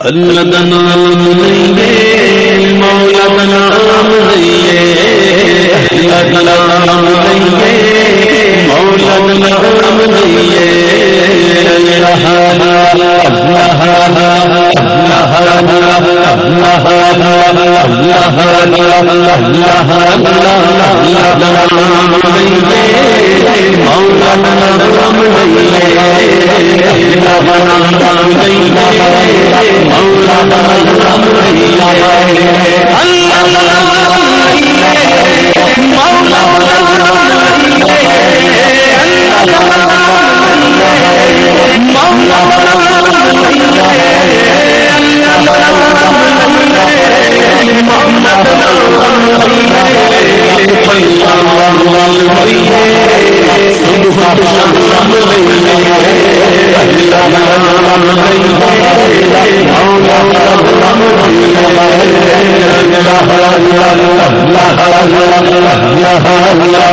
اللہ کا نام نہیں ہے مولا کا نام نہیں ہے اللہ کا نام نہیں ہے مولا کا نام نہیں ہے اللہ اللہ نام اللہ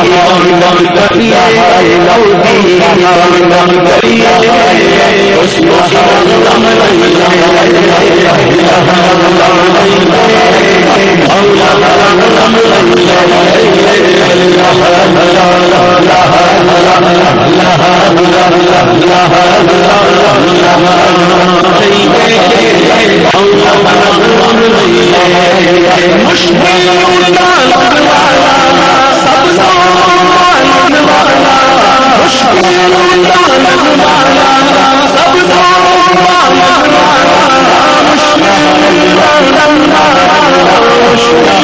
اللہ مشکل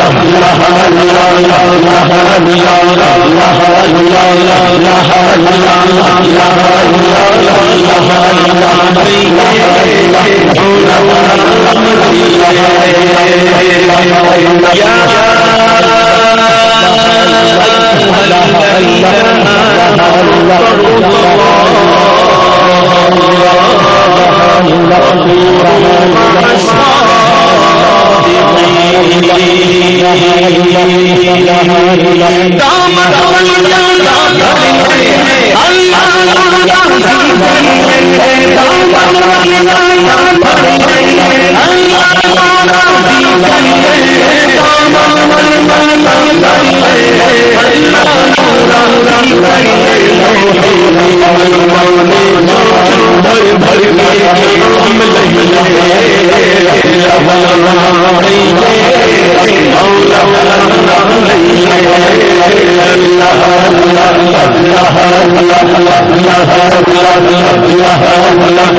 اللہ اللہ رب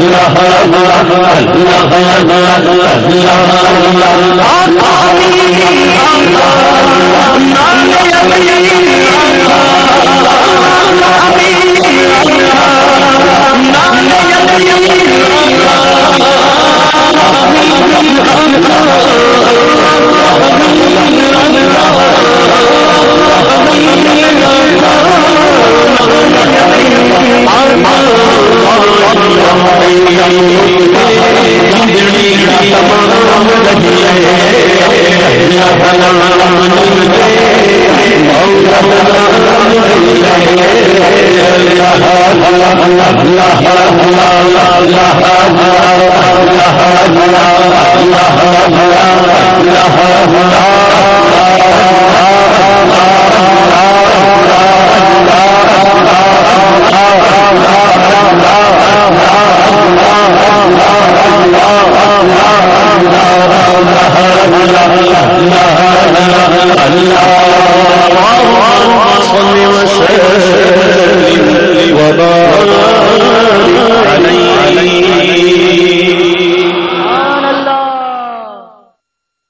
اللہ اللہ اللہ اللہ اللہ وما